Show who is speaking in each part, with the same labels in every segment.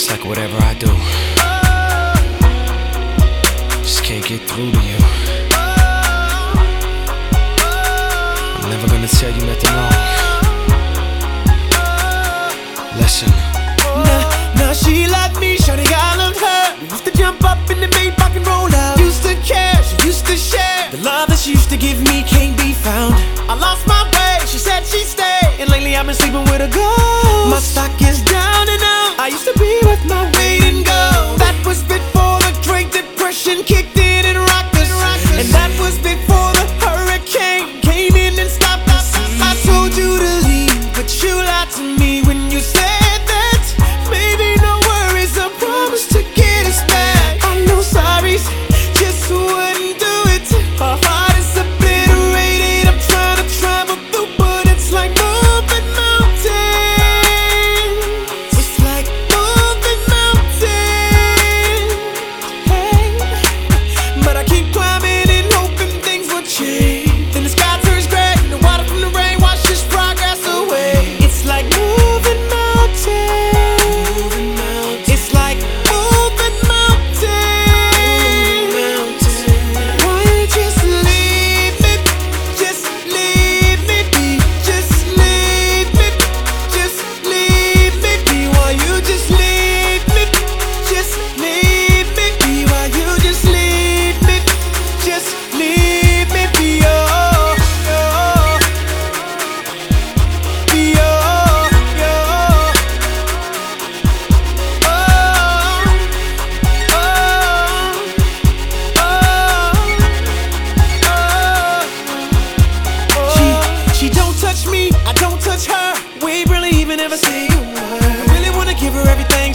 Speaker 1: It's like whatever I do, just can't get through to you. I'm never gonna tell you nothing wrong. Listen.
Speaker 2: Now, now she like me, shawty, I love her. We used to jump up in the Maybach and roll out. Used to care, she used to share. The love that she used to give me can't be found. I lost my way, she said she stayed, and lately I've been sleeping with a ghost. My stocking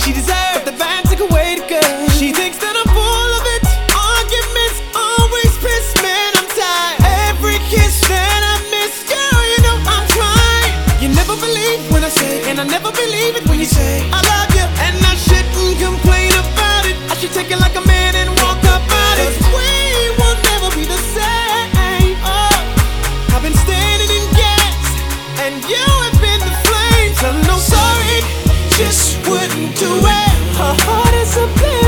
Speaker 2: she deserves. But the vibe took away the good. She thinks that I'm full of it. Arguments always piss me. I'm tired. Every kiss that I miss, girl, you know I'm trying. You never believe when I say, and I never believe it when you say I love you, and I shouldn't complain about it. I should take it like a man and walk up out it. we will never be the same. Oh, I've been standing in gas, and you have been the flame. So no sorry just wouldn't do it. Her heart is a bitch.